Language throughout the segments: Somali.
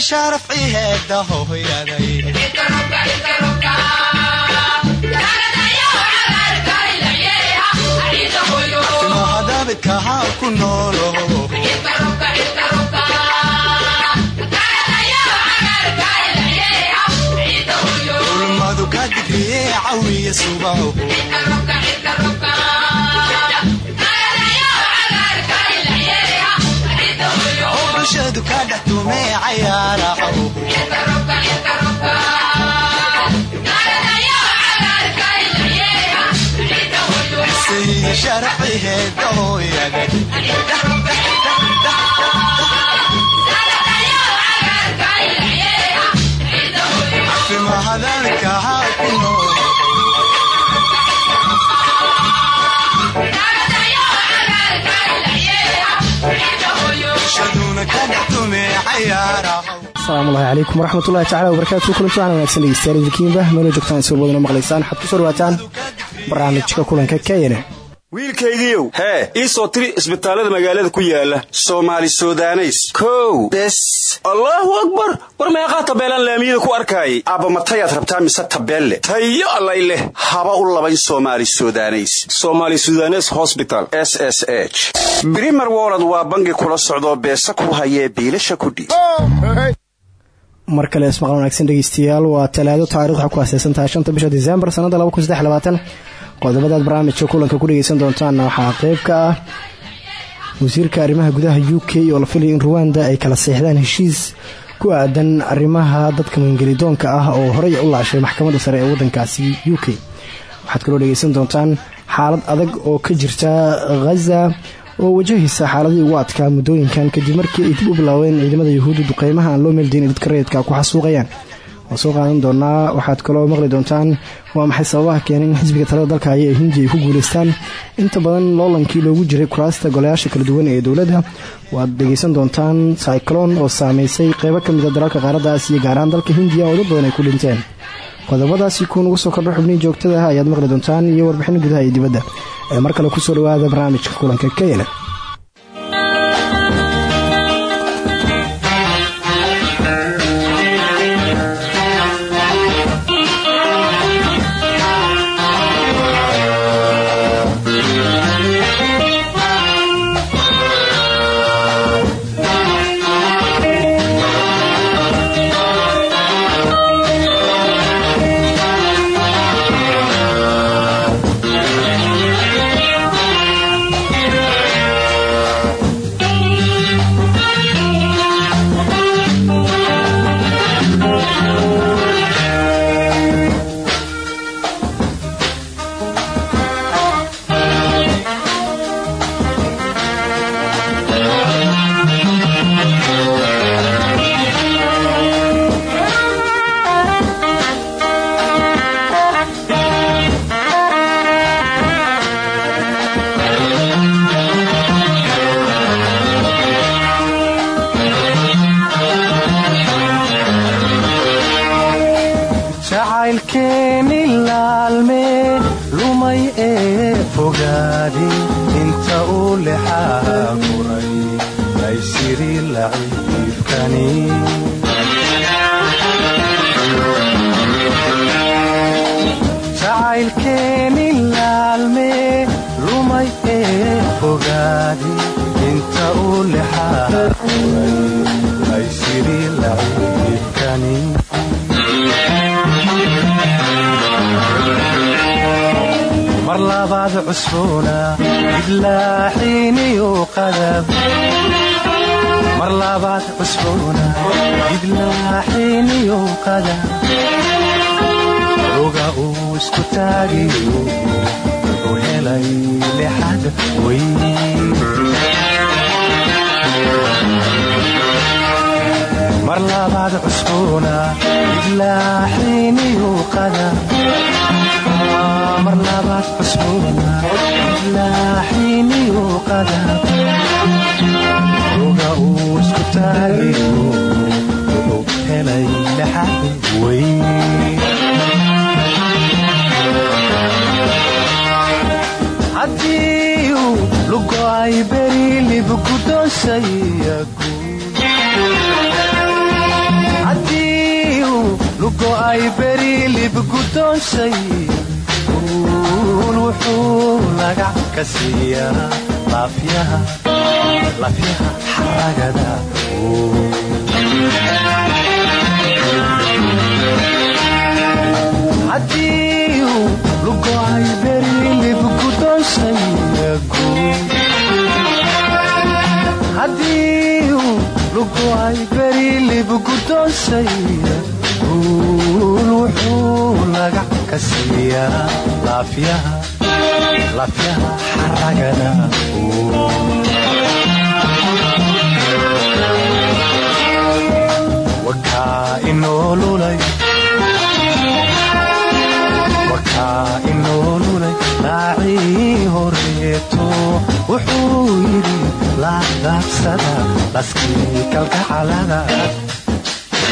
sharafciheeda hooyaday hadabidkahaa ku noolo ulmadu ka digriye cawiya subaho bulshadu ka dhex tumee cayaaraho sharciheeda hooyaday asalaamullahi calaykum waraxmatullahi tacala wabarakaatu kulanti waxaan wanaagsan dhegeystayaal idinkiinba meelo joogtaan isoo badana maqlaysaan waxaad ku soo dhawaataan barnaamijka kulanka keyane wiilkaygiiow hee. ii soo tiri isbitaallada magaalada ku yaalla soomaali sudaneys. Kow. Bes allaahu akbar. War meeqaa tabeelaan laamiyada ku arkaayay abba matayaad rabtaa mise tabeelle? Tayo allay leh. Haba u labayn somaali sudaneys. Somaali sudanes hosbital s s h. Brimer wolod waa bangi kula socdoo beesa ku hayee biilasha kudhiib mar kale ismaqal wanaagsan dhegeystayaal waa talaado taarikh waxaa ku aaseysantahay shanta bisha disembar sanada qodobadaad barnaamijka kulanka ku dhegeysan doontaanna waxaa qayb ka ah wasiirka arrimaha gudaha u k oo la filaya in ruwanda ay kala seexdaan heshiis ku aadan arrimaha dadka magangelidoonka ah oo horey u laashay maxkamadda sare ee waddankaasi u k. Waxaad kaloo dhegeysan doontaan xaalad adag oo ka jirta khaza oo wajahaysa xaaladii ugu adkaa muddooyinkan kadib markii ay dib u bilaabeen ciidamada yuhuudda duqeymaha aan loo meeldayn dadka rayidka ku xasuuqayaan waan soo qaadan doonaa waxaad kaloo maqli doontaan. Waa maxay sababaha keenay in xisbiga talada dalka haya ee hindiya ay ku guuleystaan? Inta badan loolankii loogu jiray kuraasta golayaasha kala duwan ee dowladda. Waad dhegeysan doontaan cyclon oo saameysay qeybo ka mida ah dalalka qaaradaas iyo gaar dalka hindiya oo dad ay ku dhinteen qodobadaasi kuun ugu soo kordho xubnihii joogtada ah ayaad maqli doontaan iyo warbixin gudaha iyo dibadda. Ee mar kale ku soo dhawaada barnaamijka kulanka keyana cusboona gidlaaxiiniyow qadab. Oga uu isku taagiyo wuxuu helay lixad weynmar labaad cusboona gidlaaxiiniyow qadab mar labaad cusubna laaxiniyu qadaaga uu isku taageyo wuxuu helay dhaxaad weyn. Haddiiu lugo'ay beri libgudosayagu haddii u lugo'ay beri libgudoosay guul wuxuu lagac ka siiyaa laafyaha xaragada wakaa inoolulay raacii horeeto wuxuu yidhi laadaabsada laskii kalgacalada wakaa inoolulay raacii horeeto wuxuu yidhi laadaabsada laskii kalgacalada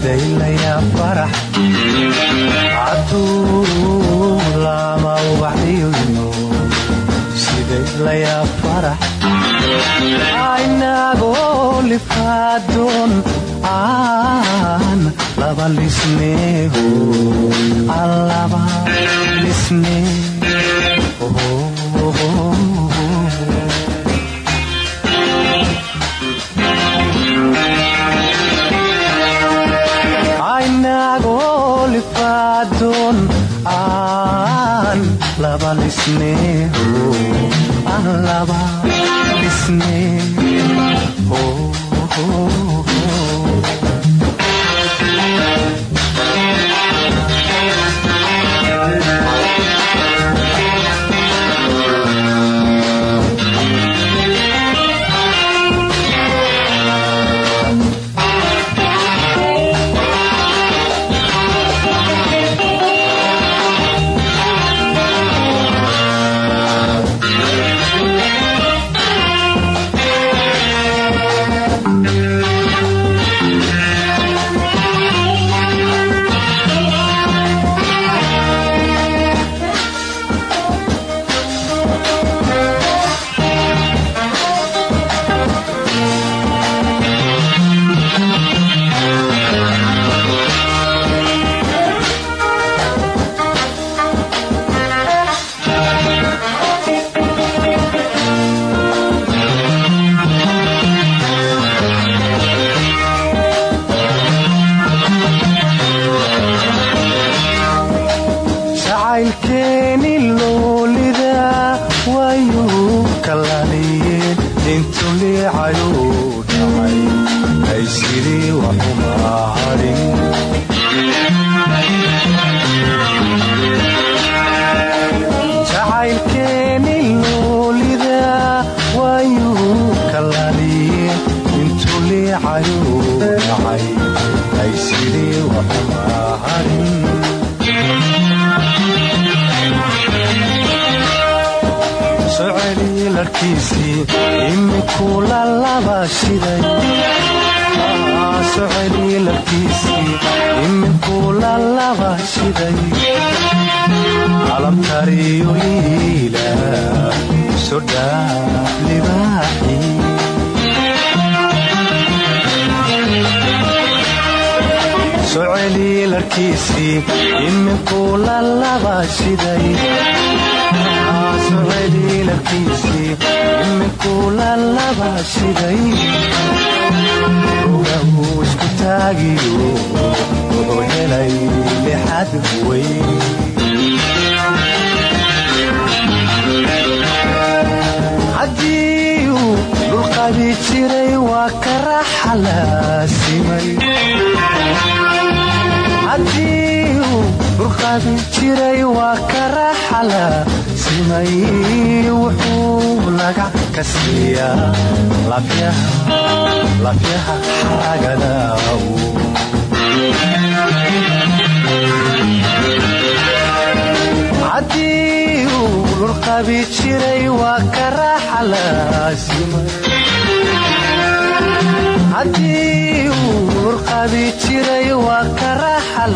siday layaa farax. Hadduu laama ubaxliyoyno siday layaa farax. Aynagoo lifaadoon aan laba lisneeho allaba lisnee aan laba lisneeho kalaaliyeen intu liicayuu larkiisii imikuu lalaba shiday. Soceli larkiisii imikuu lalaba shiday. Alamtariyo liila sodhaa libaaxi soceli larkiisii imikuu lalaba shiday haddii uu dhulqabi jiray waa ka raxalaasimay dhulqabi simay wuxuu lagac ka siiyaa lafyaha laasimay haddii uu burqabi jiray waa ka raaxa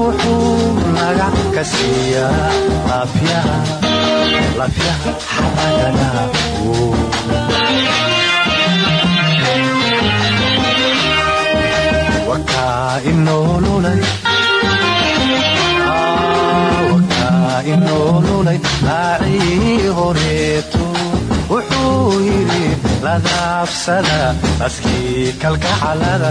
wuxuu magac ka siiyaa laafyaha xaagana wakaa inoolulay laacii horeeto wuxuu yidhi ladaabsada askii kalgacalada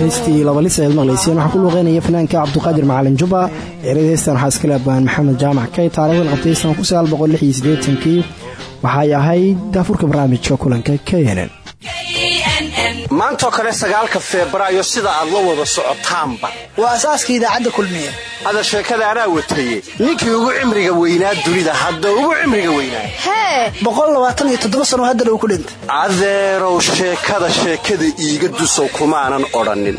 heystii labalis ayaad maqlayseen waxaa ku luuqeynaya fanaanka cabduqaadir macalin juba eerada heystan waxaa iskale maxamed jaamac kay taarikhdan qabtay sannadkii waxay ahayd daafurka barnaamijka kulanka knn maantoo kale sagaalka febraayo sida aad la wada socotaanba. Waa asaaska idaacadda kulmiye hada sheekada anaa wataye ninkii ugu cimriga weynaa dunida hadda ugu cimriga weynaa. Hee! Sano haddana uu ku dhintay. Adeerow sheekada sheekada iiga dusow kumaanan odhannin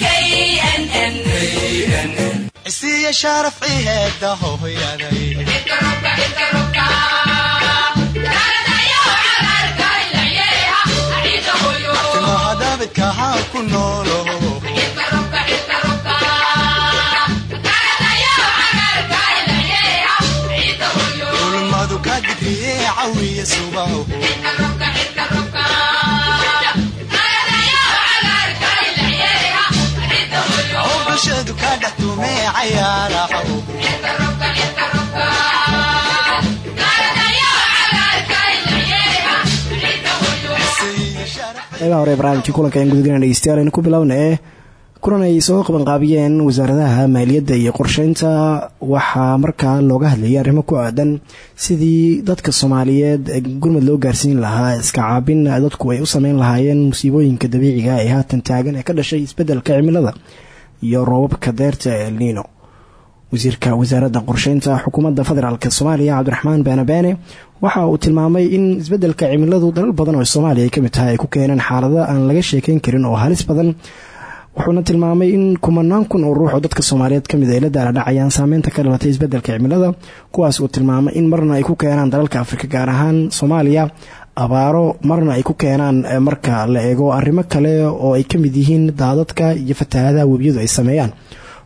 isiya sharaf ciheeda hooyaday timahadabidkahaa ku noolo ulmadu ka digriye cawiya subaho qeybaha hore barnaamijka kulanka aan gudagana dhegeystayaal aynu ku bilowna ee kulan ay soo qabanqaabiyeen wasaaradaha maaliyadda iyo qorsheynta waxaa markaa looga hadlayay arrimo ku aadan sidii dadka soomaaliyeed gurmad loo gaarsiin lahaa iska caabin dadku ay u sameyn lahaayeen musiibooyinka dabiiciga ee haatan taagan ee ka dhashay isbeddelka cimilada iyo roobabka deerta ee elniino wasiirka wasaaradda qorsheynta xukuumadda federaalk soomaaliya cabdiraxmaan beene waxa uu tilmaamay in isbeddelka cimiladu dalal badan oo soomaaliya ay ka mid tahay ay ku keeneen xaalado aan laga sheekeyn karin oo halis badan. Wuxuuna tilmaamay in kumanaan kun oo ruux oo dadka soomaaliyeed ka mid ay la daaladhacayaan saameynta ka dhalatay isbeddelka cimilada kuwaas uu tilmaamay in marna ay ku keenaan dalalka afrika gaar ahaan soomaaliya abaaro marna ay ku keenaan marka la eego arrimo kale oo ay ka mid yihiin daadadka iyo fatahaadaha webiyadu ay sameeyaan.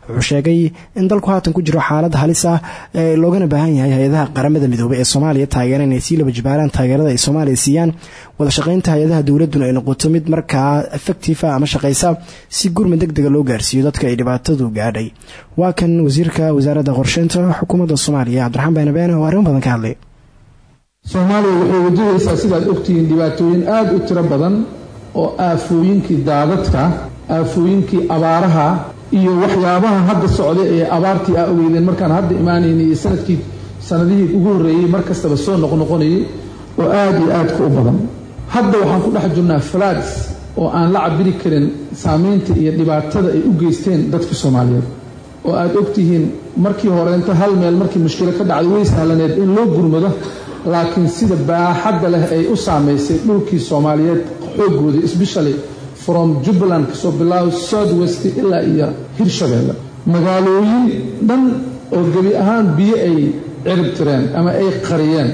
Wuxuu sheegay in dalku haatan ku jiro xaalad halis ah ee loogana baahan yahay hay'adaha qaramada midoobay ee soomaaliya taageera inay sii laba jibaaraan taageerada ay soomaaliya siiyaan. Wada shaqaynta hay'adaha dowladuna ay noqoto mid markaa effectifa ama shaqaysa si gurmad deg dega loo gaarsiiyo dadka ay dhibaatadu gaadhay. Waa kan wasiirka wasaaradda qorsheynta xukuumadda soomaaliya cabdiraxmaan beene oo arrimo badan ka hadlay soomaaliya waxay wajahaysaa sidaad ogtihiin dhibaatooyin aada u tiro badan oo aafooyinkii daadadka aafooyinkii abaaraha iyo waxyaabaha hadda socda ee abaartii aa ogeydeen markaan hadda imaanaynay iyo sannadkii sanadihii ugu horreeyey mar kastaba soo noqnoqonayay oo aada iyo aadka u badan. Hadda waxaan ku dhex jirnaa falads oo aan la cabiri karin saamaynta iyo dhibaatada ay u geysteen dadka soomaaliyeed. Oo aada ogtihiin markii horeenta hal meel markii mushkilo ka dhacday way sahlaneed in loo gurmado laakiin sida baaxadda leh ay u saamaysay dhulkii soomaaliyeed xoogooda isbeshally from jubbaland ka soo bilaabo south west ilaa iyo hirshabeelle. Magaalooyin dhan oo gebi ahaan biyo ay cirib tireen ama ay qariyeen.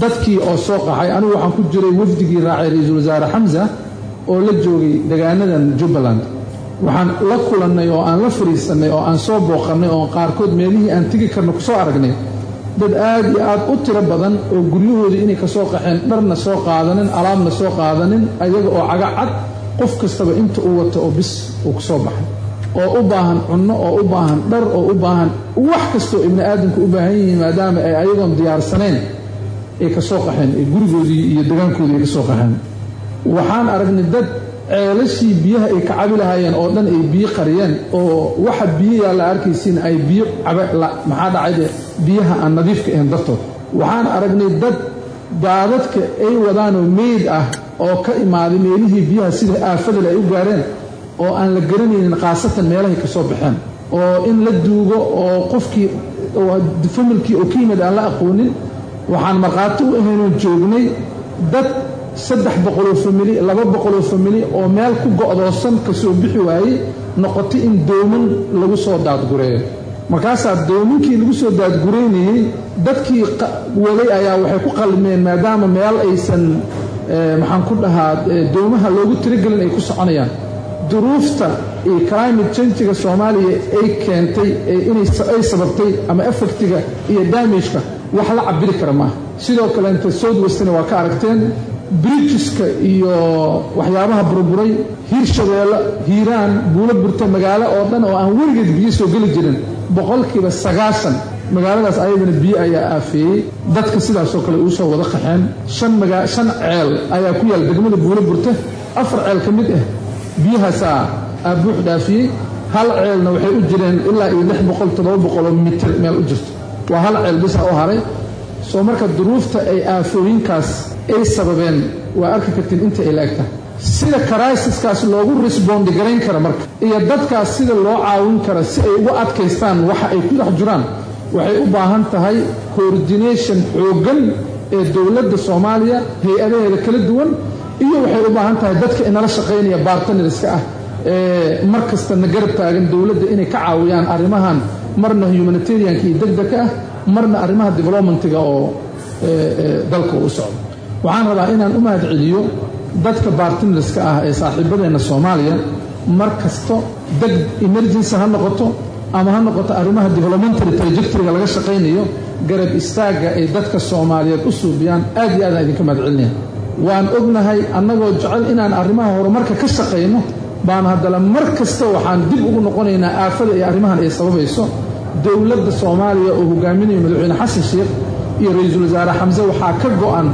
Dadkii oo soo qaxay anigu waxaan ku jiray wafdigii raacay ra'iisul wasaare xamsa oo la joogay degaanadan jubbaland. Waxaan la kulannay oo aan la fariisannay oo aan soo booqannay oo qaarkood meelihii aan tegi karna ku soo aragnay dad aad iyo aad u tiro badan oo guryahoodii inay ka soo qaxeen dharna soo qaadanin alaabna soo qaadanin ayaga oo caga cad qof kastaba inta uu wato oo bis uu ku soo baxay. Oo u baahan cunno oo u baahan dhar oo u baahan wax kastoo ibni aadamku u baahan yihiin maadaama ay ayagoon diyaarsanayn ay ka soo qaxeen ee gurigoodii iyo degaankoodii ay ka soo qaxeen. Waxaan aragnay dad ceelashii biyaha ay ka cabi lahaayeen oo dhan ay biyo qariyeen oo waxa biyo yaalla arkaysiin ay biyo maxaa dhacayde biyaha aan nadiifka ahayn dartood. Waxaan aragnay dad daadadka ay wadaanoo meyd ah oo ka imaaday meelihii biyaha sida aafadale ay u gaareen oo aan la garanaynin khaasatan meelahay ka soo baxeen. Oo in la duugo oo qofkii familkii oo ka yimid aan la aqoonin. Waxaan markhaati u ahaynoon joognay dad saddex boqoloo famili laba boqoloo famili oo meel ku go'doosan ka soo bixi waayey noqotay in dooman lagu soo daadgureeyo markaasaa doominkii lagu soo daadgureynayey dadkii waday ayaa waxay ku qalmeen maadaama meel aysan maxaan ku dhahaa doomaha loogu tiragelin ay ku soconayaan. Duruufta iyo climate changiga soomaaliya ay keentay ay sababtay ama efectiga iyo damageka wax la cabiri kara maaha. Sidoo kaleenta south western waa ka aragteen bridgeska iyo waxyaabaha burburay hiirshabeelle hiiraan buulo burta magaalo oo dhan oo aan weligeed biyo soo geli jirin boqolkiiba sagaashan magaaladaas ayadana biyo ayaa aafeeyey. Dadka sidaasoo kale uu soo wada qaxeen. Shan ceel ayaa ku yaal degmada buulo burta. Afar ceel ka mid ah biyahaasaa aabuux dhaafiyey. Hal ceelna waxay u jireen ilaa iyo lix boqol toddoba boqoloo mitir meel u jirto. Waa hal ceel bisa u haray. Soo marka duruufta ay aafooyinkaas ay sababeen waa arki kartiin inta ay laegta sida karaysiskaas loogu risbondi garayn kara marka iyo dadkaas sida loo caawin kara si ay ugu adkaystaan waxa ay ku dhex jiraan waxay u baahan tahay coordination xooggan ee dowladda soomaaliya hay'adaheeda kala duwan iyo waxay u baahan tahay dadka inala shaqaynaya bartnerska ah ee mar kasta na garab taagan dowladda inay ka caawiyaan arrimahan marna humanitarianka iyo degdega ah marna arrimaha developmentiga oo dalka u socdo waxaan rabaa inaan u mahad celiyo dadka bartnerska ah ee saaxiibadeenna soomaaliya. Mar kasto deg emergency ha noqoto ama ha noqoto arrimaha developmentary trajectoryga laga shaqaynayo garab istaagga ay dadka soomaaliyeed u suubiyaan aad iyo aadaan idinka mahad celinaya waan ognahay annagoo jecel inaan arrimaha horumarka ka shaqayno baan haddana mar kasta waxaan dib ugu noqonaynaa aafada iyo arrimahan ay sababayso. Dowladda soomaaliya oo hogaaminayo madaxweyne xasan sheekh iyo ra'iisul wasaare xamse waxaa ka go'an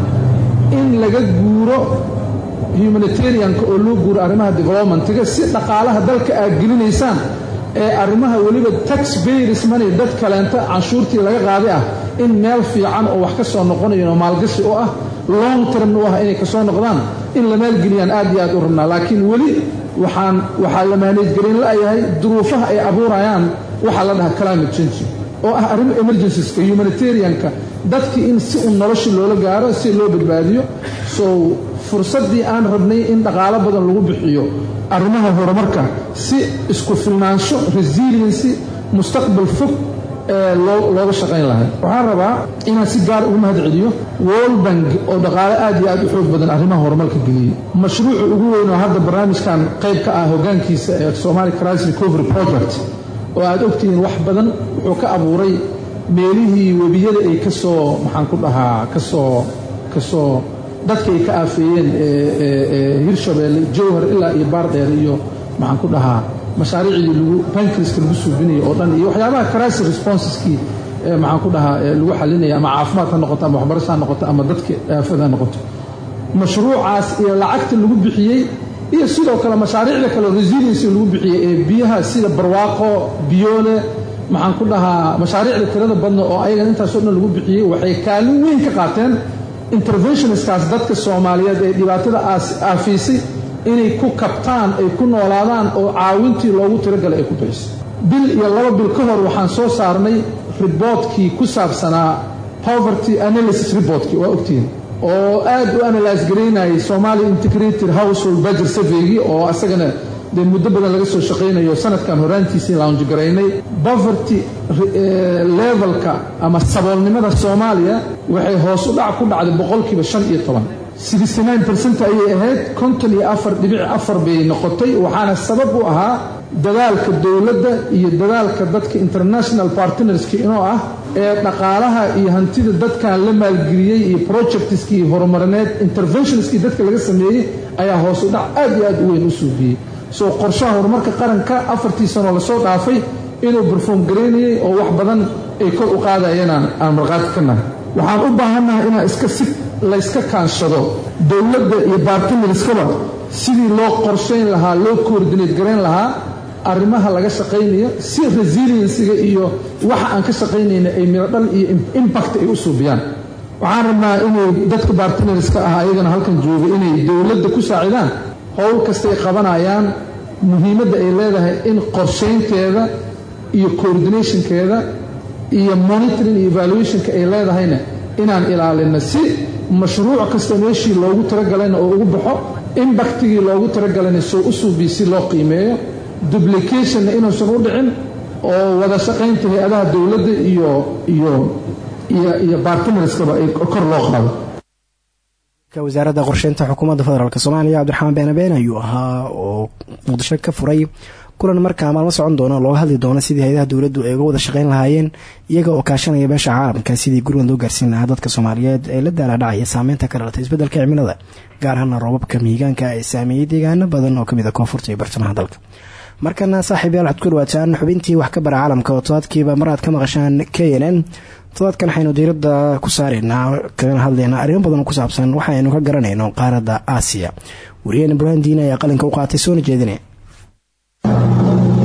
in laga guuro humanitarianka oo loo guuro arrimaha developmentiga si dhaqaalaha dalka aad gelinaysaan ee arrimaha weliba tax bayris money dad kaleenta canshuurtii laga qaaday ah in meel fiican oo wax ka soo noqonayo oo maalgashi u ah long termna u ah inay ka soo noqdaan in la maalgeliyaan aad iyo aad u rabnaa. Laakiin weli waxaan waxaa la maaneejgelin la'yahay duruufaha ay abuurayaan waxaa la dhahaa climate change oo ah arrimo emergencies-ka humanitarianka dadkii in si un nolosha loola gaaro si loo badbaadiyo. So fursaddii aan rabnay in dhaqaalo badan lagu bixiyo arrimaha horumarka si isku filnaansho resiliency mustaqbal fog ee looga shaqayn lahay waxaan rabaa inaan si gaar ugu mahad celiyo world bank oo dhaqaale aad iyo aad u xoog badan arrimaha horumarka geliyey mashruuca ugu weyn oo hadda barnaamijkan qayb ka ah hoggaankiisa ee somali crisis recovery project oo aad ogtihiin wax badan wuxuu ka abuuray meelihii webiyada ay ka soo maxaan ku dhahaa ka soo dadka ay ka aafeeyeen hirshabeelle jowhar ilaa iyo baardheer iyo maxaan ku dhahaa mashaariicdii lagu bankriska lagu suubinayo oo dhan iyo waxyaabaha crisis responseskii maxaan ku dhahaa lagu xalinaya ama caafimaad ha noqoto ama waxbarasho ha noqoto ama dadka aafada noqoto. Mashruucaas iyo lacagta lagu bixiyey iyo sidoo kale mashaariicda kale resiliency lagu bixiyey ee biyaha sida barwaaqo biyoole maxaan ku dhahaa mashaariicda tirada badna oo ayagan intaasoo dhan lagu bixiyey waxay kaalin weyn ka qaateen interventionistkaas dadka soomaaliyeed ee dhibaatada aafiisay inay ku kabtaan ay ku noolaadaan oo caawintii loogu tiragalay ay ku bixiso bil iyo laba bil ka hor waxaan soo saarnay riboodkii ku saabsanaa poverty analysis riboodkii waa ogtihiin oo aad u analyse garaynayay somalia integrated household budget surveygii oo asagana dee muddo badan laga soo shaqaynayo sanadkan horaantiisii launji garaynay poverty levelka ama saboolnimada soomaaliya waxay hoos u dhac ku dhacday boqolkiiba shan iyo toban. ayay ahayd konton iyo afar dhibic afar bay noqotay waxaana sabab u ahaa dadaalka dowladda iyo dadaalka dadka international partnerska inoo ah ee dhaqaalaha iyo hantida dadkan la maalgeliyey iyo projectskii horumarineed interventionskii dadka laga sameeyey ayaa hoos u dhac aad iyo aad u weyn u suubiyey soo qorshaha horumarka qaranka afartii sanoo la soo dhaafay inuu barfoom garaynayay oo wax badan ay kor u qaadayeen aan marqaati ka nahay. Waxaan u baahannahay inaa iska si layska kaanshado dowladda iyo bartimirskaba sidii loo qorshayn lahaa loo koordinate garayn lahaa arrimaha laga shaqaynayo si resiliensiga iyo waxa aan ka shaqaynayna ay mirodhal iyo impact ay u suubiyaan. Waxaan rabnaa inay dadka bartimirska ah ayagana halkan jooga inay dowladda ku saacidaan howl kastay qabanayaan muhiimadda ay leedahay in qorshaynteeda iyo coordinationkeeda iyo monitoring iyo evaluationka ay leedahayna inaan ilaalino si mashruuc kasta meeshii loogu talagalayna oo ugu baxo imbaktigii loogu talagalayna soo u suubiya si loo qiimeeyo duplicationna inuusan u dhicin oo wada shaqaynta hay'adaha dowladda iyo iyo iyo bartimerskaba ay kor loo qaado wasaaradda qorsheynta xukuumadda federaalk soomaaliya cabdiraxmaan beenabeen ayuu ahaa oo muqdisho ka furay. Kulan markaa maalmo socon doona looga hadli doono sidii hay'adaha dowladdu ay uga wada shaqeyn lahaayeen iyaga oo kaashanaya beesha caalamka sidii gurgan loo gaarsiin lahaa dadka soomaaliyeed ee la daalaadhacaya saameynta ka dhalatay isbeddelka cimilada gaar ahaana roobabka mihigaanka ee saameeyey deegaano badan oo ka mid a koonfurta iyo bartamaha dalka markana saaxiib yaal waxad ku dhawaataan xubintii wax ka bara caalamka oo todobaadkiiba mar aad ka maqashaan k n n. Todobaadkan waxaynu diiradda ku saaraynaa kagana hadlaynaa arrimo badan oo ku saabsan waxaaynu ka garanayno qaaradda aasiya. Wariyeen ibraahim diine ayaa qalinka u qaatay soona jeedine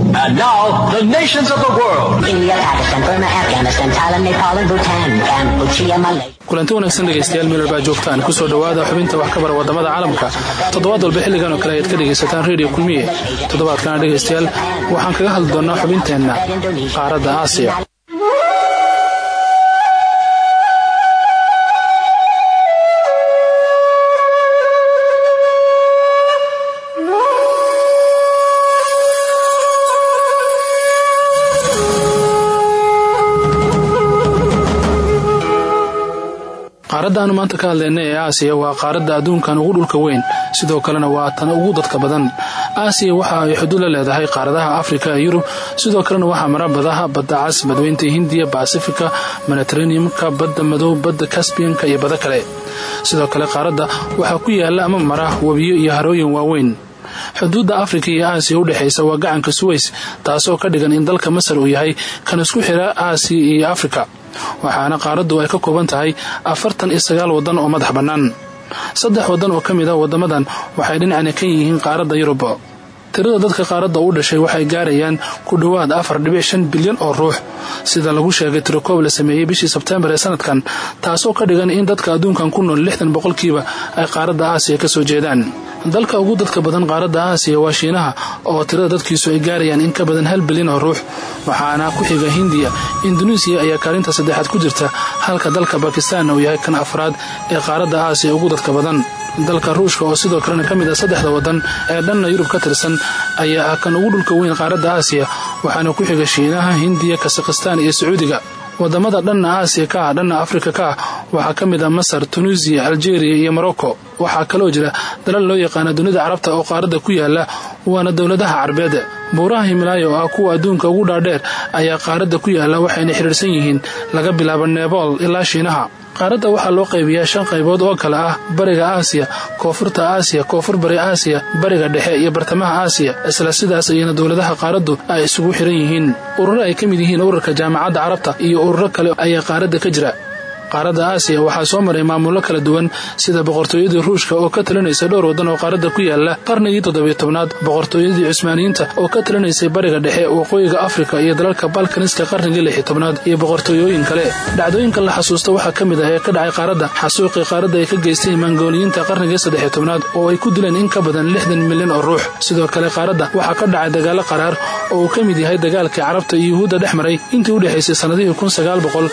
And now, the nations of the world. India, Pakistan, Burma, Afghanistan, Thailand, Nepal, and Bhutan, Cambodia, Malaysia. kulanti wanaagsan dhegaystayaal meel walbaa joogtaan ku soo dhowaada xubinta wax ka bara waddamada caalamka toddobaad walba xilligan oo kale ayaad ka dhegaysataan radio kulmiye toddobaadkana dhegaystayaal waxaan kaga hadli doonaa xubinteenna qaaradda aasiya qaaradda aanu maanta ka hadlayna ee aasiya waa qaaradda adduunkan ugu dhulka weyn. Sidoo kalena waa tan ugu dadka badan. Aasiya waxa ay xuduud la leedahay qaaradaha afrika ee yurub. Sidoo kalena waxaa mara badaha badda cas badweynta hindiya basifika mediteraneumka badda madow badda kasbiyanka iyo bado kale. Sidoo kale qaaradda waxaa ku yaalla ama mara webiyo iyo harooyin waaweyn. Xuduudda afrika iyo aasiya u dhexaysa waa gacanka suweys taasoo ka dhigan in dalka masar uu yahay kan isku xira aasiya iyo afrika waxaana qaaraddu ay ka kooban tahay afartan iyo sagaal waddan oo madax bannaan. Saddex waddan oo ka mid a waddamadan waxay dhinacna ka yihiin qaaradda yurub tirada dadka qaaradda u dhashay waxay gaarayaan ku dhowaad afar dhibic bilyan oo ruux. Sida lagu sheegay tirokoob la sameeyey bishii sebteembar ee sanadkan taasoo ka dhigan in dadka adduunkan ku nool lixdan boqolkiiba ay qaaradda aasiya ka soo jeedaan. Dalka ugu dadka badan qaaradda aasiya waa shiinaha oo tirada dadkiisu ay gaarayaan in ka badan hal bilyan oo ruux waxaana ku xiga hindiya induneisiya ayaa kaalinta saddexaad ku jirta halka dalka bakistaanna uu yahay kan afraad ee qaaradda aasiya ugu dadka badan dalka ruushka oo sidoo kalena ka mid ah saddexda waddan ee dhanna yurub ka tirsan ayaa ah kan ugu dhulka weyn qaaradda aasiya waxaana ku xiga shiinaha hindiya kasakhistaan iyo sacuudiga. Wadamada dhanna aasiya ka ah dhanna afrika ka ah waxaa ka mid ah masar tunuusiya aljeeriya iyo morocco waxaa kaloo jira dalal loo yaqaana dunida carabta oo qaaradda ku yaalla waana dowladaha carbeed. Buuraha himilaayo oo ah kuwa adduunka ugu dhaadheer ayaa qaaradda ku yaalla waxayna xidhiirsan yihiin laga bilaabo neebool ilaa shiinaha qaaradda waxaa loo qaybiyaa shan qaybood oo kale ah. Bariga aasiya koonfurta aasiya koonfur bari aasiya bariga dhexe iyo bartamaha aasiya isla sidaas ayayna dowladaha qaaraddu ay isugu xiran yihiin. Ururo ay ka mid yihiin ururka jaamacadda carabta iyo ururo kale ayaa qaaradda ka jira qaaradda aasiya. Waxaa soo maray maamullo kala duwan sida boqortooyadii ruushka oo ka talinaysa dhowr waddan oo qaaradda ku yaalla qarnigii toddobiyo tobnaad boqortooyadii cusmaaniyiinta oo ka talinaysay bariga dhexe waqooyiga afrika iyo dalalka balkaniska qarnigii lixi tobnaad iyo boqortooyooyin kale. Dhacdooyinka la xasuusta waxaa ka mid ah ee ka dhacay qaaradda xasuuqii qaaradda ay ka geysteen mangooliyiinta qarnigii saddexiyo tobnaad oo ay ku dileen in ka badan lixdan milyan oo ruux. Sidoo kale qaaradda waxaa ka dhacay dagaallo qaraar oo uu ka mid yahay dagaalkii carabta iyo yuhuudda dhex maray intii u dhexaysay sannadihii kun sagaal boqol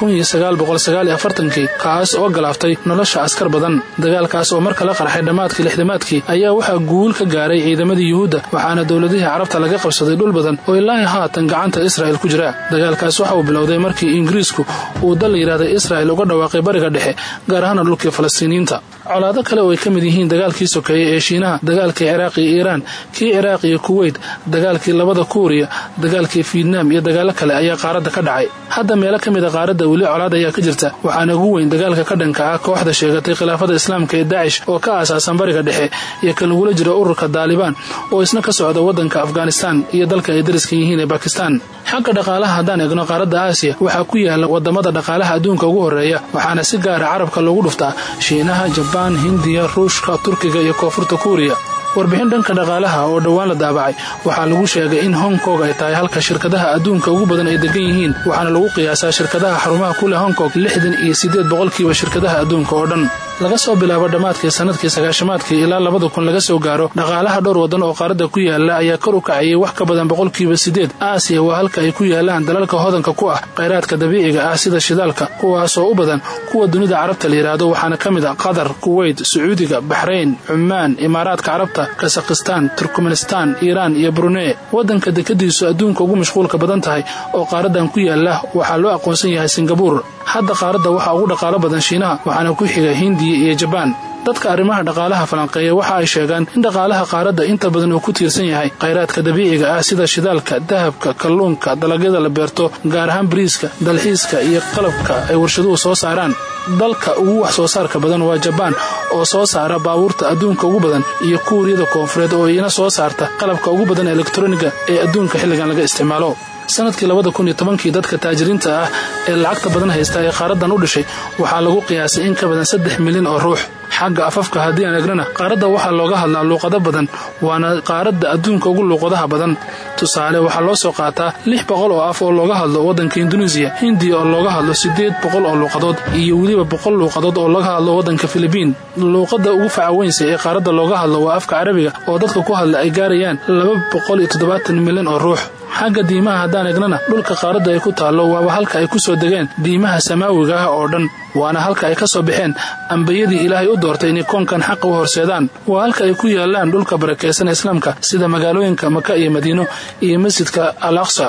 kii kaas oo galaaftay nolosha askar badan. Dagaalkaas oo marka la qarxay dhammaadkii lixdamaadkii ayaa waxaa guul ka gaaray ciidamadii yuhuudda waxaana dowladihii carabta laga qabsaday dhul badan oo ilaahi haatan gacanta israa'il ku jira. Dagaalkaas waxa uu bilowday markii ingiriisku uu dal layidhahday israa'il uga dhawaaqay bariga dhexe gaar ahaana dhulkii falastiiniyiinta colaado kale oo ay ka mid yihiin dagaalkii sokeeye ee shiinaha dagaalkii ciraaq iyo iiraan kii ciraaq iyo kuweyt dagaalkii labada kuuriya dagaalkii fietnaam iyo dagaalo kale ayaa qaaradda ka dhacay. Hadda meelo ka mid a qaaradda weli colaad ayaa ka jirta. Waxaana ugu weyn dagaalka ka dhanka ah kooxda sheegatay khilaafada islaamka ee daacish oo ka aasaasan bariga dhexe iyo ka lagula jira ururka daalibaan oo isna ka socda waddanka afghanistan iyo dalka ay dariska yihiin ee bakistan xagga dhaqaalaha haddaan eegno qaaradda aasiya waxaa ku yaalla waddamada dhaqaalaha adduunka ugu horreeya waxaana si gaara carabka loogu dhuftaa shiinaha jabaan hindiya ruushka turkiga iyo koonfurta kuuriya. Warbixin dhanka dhaqaalaha oo dhowaan la daabacay waxaa lagu sheegay in hong kong ay tahay halka shirkadaha adduunka ugu badan ay degan yihiin waxaana lagu qiyaasaa shirkadaha xarumaha ku leh hong kong lixdan iyo siddeed boqolkiiba shirkadaha adduunka oo dhan laga soo bilaabo dhammaadkii sannadkii sagaashamaadkii ilaa labada kun laga soo gaaro dhaqaalaha dhowr waddan oo qaaradda ku yaalla ayaa kor u kacayay wax ka badan boqolkiiba siddeed. Aasiya waa halka ay ku yaalaan dalalka hodanka ku ah khayraadka dabiiciga ah sida shidaalka kuwaasoo u badan kuwa dunida carabta la yidhaahdo waxaana ka mid ah qatar kuweyt sacuudiga baxrayn cumaan imaaraadka carabta kasakhistaan turkmenistaan iiraan iyo brunee waddanka dekadiisu adduunka ugu mashquulka badan tahay oo qaaraddan ku yaalla waxaa loo aqoonsan yahay singabuur hadda qaaradda waxaa ugu dhaqaalo badan shiinaha waxaana ku xiga hindiya iyo jabaan dadka arrimaha dhaqaalaha falanqeeya waxa ay sheegaan in dhaqaalaha qaaradda inta badan uu ku tiirsan yahay khayraadka dabiiciga ah sida shidaalka dahabka kalluunka dalagyada la beerto gaar ahaan bariiska dalxiiska iyo qalabka ay warshaduhu soo saaraan. Dalka ugu wax soo saarka badan waa jabaan oo soo saara baabuurta adduunka ugu badan iyo kuuriyada koonfureed oo iyana soo saarta qalabka ugu badan elektroniga ee adduunka xilligan laga isticmaalo sannadkii labada kun dadka taajiriinta ah ee lacagta badan haysta ee qaaraddan u dhashay waxaa lagu qiyaasay in ka badan saddex milyan oo ruux. Xagga afafka haddii aan egnana qaaradda waxaa looga hadlaa luuqado badan waana qaaradda adduunka ugu luuqadaha badan. Tusaale waxaa loo soo qaataa lix boqol oo af oo looga hadlo waddanka induneisiya hindiya oo looga hadlo siddeed boqol oo luuqadood iyo weliba boqol luuqadood oo laga hadlo waddanka filibiin luuqadda ugu facaweynsa ee qaaradda looga hadlo waa afka carabiga oo dadka ku hadla ay gaarayaan laba boqol iyo toddobaatan milyan oo ruux xagga diimaha haddaan egnana dhulka qaaradda ay ku taallo waaba halka ay ku soo degeen diimaha samaawiga ah oo dhan waana halka ay ka soo baxeen ambiyadii ilaahay u doortay inay koonkan xaqa u horseedaan. Waa halka ay ku yaalaan dhulka barakaysan islaamka sida magaalooyinka maka iyo madiino iyo masjidka al aqsa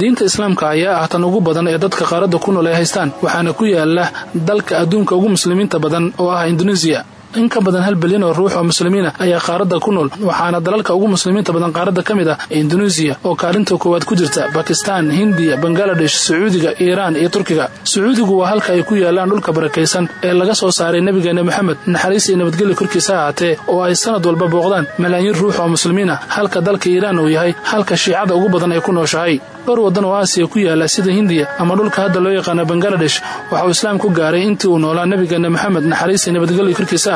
diinta islaamka ayaa ah tan ugu badan ee dadka qaaradda ku nool ay haystaan waxaana ku yaalla dalka adduunka ugu muslimiinta badan oo ah induneisiya in ka badan hal bilyan oo ruux oo muslimiina ayaa qaaradda ku nool waxaana dalalka ugu muslimiinta badan qaaradda ka mid ah induneisiya oo kaalinta koowaad ku jirta bakistan hindiya bangaladesh sacuudiga iiraan iyo turkiga. Sacuudigu waa halka ay ku yaalaan dhulka barakaysan ee laga soo saaray nebigeena moxamed naxariis iyo nabadgelya korkiisa ahaatee oo ay sanad walba booqdaan malaayiin ruux oo muslimiin ah halka dalka iiraan uu yahay halka shiicada ugu badan ay ku nooshahay. Dhowr waddan oo aasiya ku yaalla sida hindiya ama dhulka hadda loo yaqaana bangaladesh waxa uu islaam ku gaaray intii uu noolaa nebigeena moxamed naxariis iyo nabadgelya korkiisa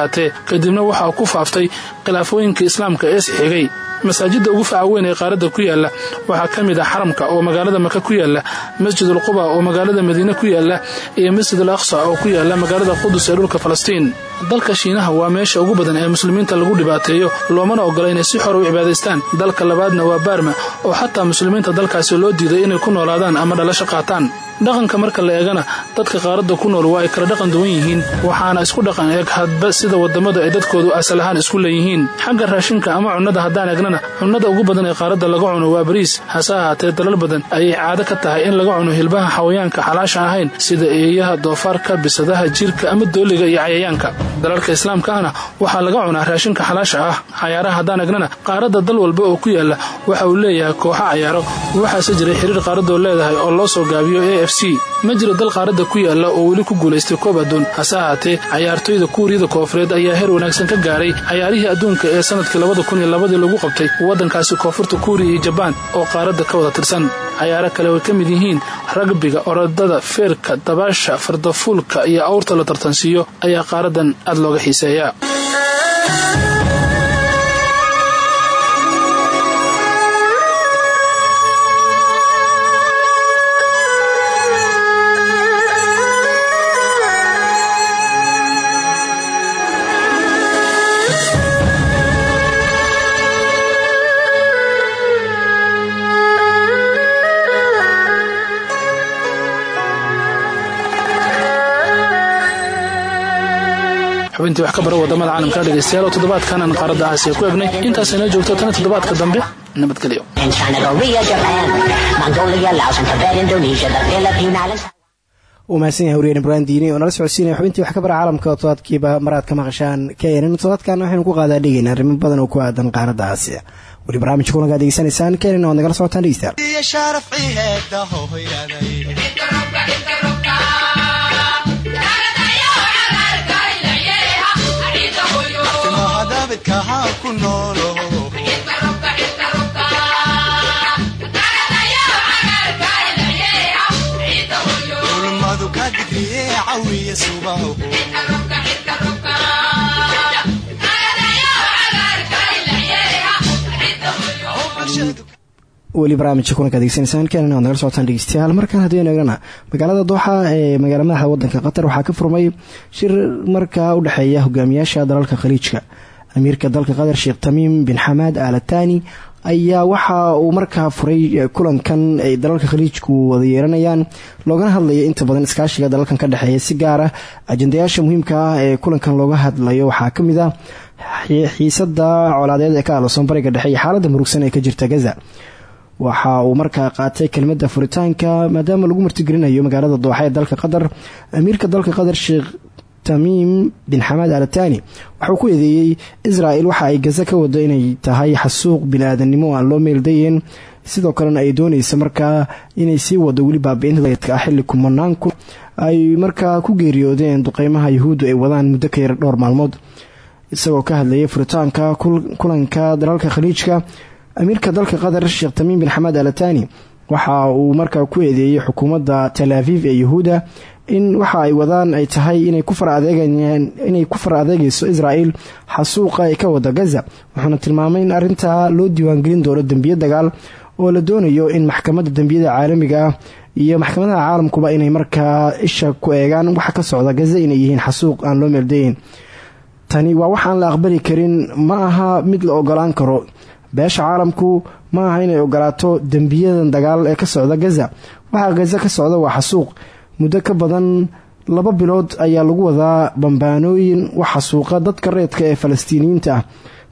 kadibna waxaa ku faaftay khilaafooyinka islaamka ee sixigay masaajidda ugu faca weyn ee qaaradda ku yaalla waxaa ka mid ah xaramka oo magaalada maka ku yaalla masjid ulquba oo magaalada madiine ku yaalla iyo masjid al aqsa oo ku yaalla magaalada qudus ee dhulka falastiin dalka shiinaha waa meesha ugu badan ee muslimiinta lagu dhibaateeyo loomana ogola inay si xor u cibaadaystaan. Dalka labaadna waa baarma oo xataa muslimiinta dalkaasi loo diiday inay ku noolaadaan ama dhalasho qaataan. Dhaqanka marka la eegana dadka qaaradda ku nool waa ay kala dhaqan duwan yihiin waxaana isku dhaqan eeg hadba sida wadamadu ay dadkoodu asal ahaan isku leeyihiin. Xagga raashinka ama cunnada haddaan eegnana cunnada ugu badan ee qaaradda laga cuno waa bariis hase ahaatee dalal badan ayay caado ka tahay in laga cuno hilbaha xawayaanka xalaasha ahayn sida eeyaha doofaarka bisadaha jirka ama dooliga iyo cayayaanka dalalka islaamka ahna waxaa laga cunaa raashinka xalaasha ah cayaaraha haddaan egnana qaaradda dal walba oo ku yaalla waxa uu leeyahay kooxo cayaaro. Waxaase jiray xiriir qaaradoo leedahay oo loo soo gaabiyo a f c. Ma jiro dal qaaradda ku yaalla oo weli ku guulaystay koob adduun hase ahaatee cayaartoyda kuuriyada koofureed ayaa heer wanaagsan ka gaaray cayaarihii adduunka ee sannadkii labada kun iyo labadii lagu qabtay waddankaasi koonfurta kuuriya iyo jabaan oo qaaradda ka wada tirsan. Cayaaro kale way ka mid yihiin ragbiga orodada feerka dabaasha fardafuulka iyo awrta la tartansiiyo ayaa qaaraddan aad looga xiiseeyaa xubintii wax ka bara waddamada caalamka dhegeystayaal oo toddobaadkan aan qaaradda aasiya ku egnay intaas inoo joogto tan toddobaadka dambe nabadgelyo uu mahadsan yahay ibrahim diini oo nala socodsiinaya xubintii wax ka bara caalamka oo todobaadkiiba maraad ka maqashaan keenan todobaadkan waxaynu ku qaadaa dhegeyna arrimo badan oo ku aadan qaaradda aasiya. Weli barnaamijka kulankaad degeysanaysaan keenan waad nagala socotaan dhegeystayaal weli barnaamijka kulanka adegeysanaysaan keenan waad nagala socotaan dhegeystayaal. Markaan haddaynu eegnana magaalada dooxa ee magaala madaxa wadanka qatar waxaa ka furmay shir markaa u dhexeeya hogaamiyaasha dalalka khaliijka amiirka dalka qatar sheekh tamiim bin xamaad alatani ayaa waxa uu markaa furay kulankan ay dalalka khaliijku wada yeeranayaan loogana hadlaya inta badan iskaashiga dalalkan ka dhexeeya si gaar ah ajandayaasha muhiimka ah ee kulankan looga hadlayo. Waxaa ka mid ah xiisada colaadeed ee ka aaloosan bariga dhexe iyo xaalada murugsan ee ka jirta gaza. Waxa uu markaa qaatay kelmadda furitaanka maadaama lagu martigelinayo magaalada dooxa dalka qatar. Amiirka dalka qatar sheekh tamiim bin xamaad alatani waxauu ku eedeeyey israel waxa ay gaza ka wado inay tahay xasuuq bini-aadannimo aan loo meeldayeen. Sidoo kalena ay dooneysa markaa inay sii wado weli baabi'inka ah xilli kumanaanku ay markaa ku geeriyoodeen duqeymaha yuhuuddu ay wadaan muddo ka yar dhowr maalmood. Isagoo ka hadlayay furitaanka kulanka dalalka khaliijka amiirka dalka qatar sheekh tamiim bin xamaad alatani waxa uu markaa ku eedeeyey xukuumadda tel aviv ee yuhuudda in waxa ay wadaan ay tahay inay ku far adeegayso israel xasuuqa ay ka wada gaza. Wuxuuna tilmaamay in arintaa loo diiwaangelin doono dembiye dagaal oo la doonayo in maxkamadda dembiyada caalamiga ah iyo maxkamadaha caalamkuba inay markaa isha ku eegaan waxa ka socda gaza inay yihiin xasuuq aan loo meeldayeyn tani waa wax aan la aqbali karin ma aha mid la ogolaan karo. Beesha caalamku ma aha inay ogolaato dembiyadan dagaal ee ka socda gaza. Waxaa gaza ka socda waa xasuuq muddo ka badan laba bilood ayaa lagu wadaa bambaanooyin wax xasuuqa dadka reedka ee falastiiniyiinta ah.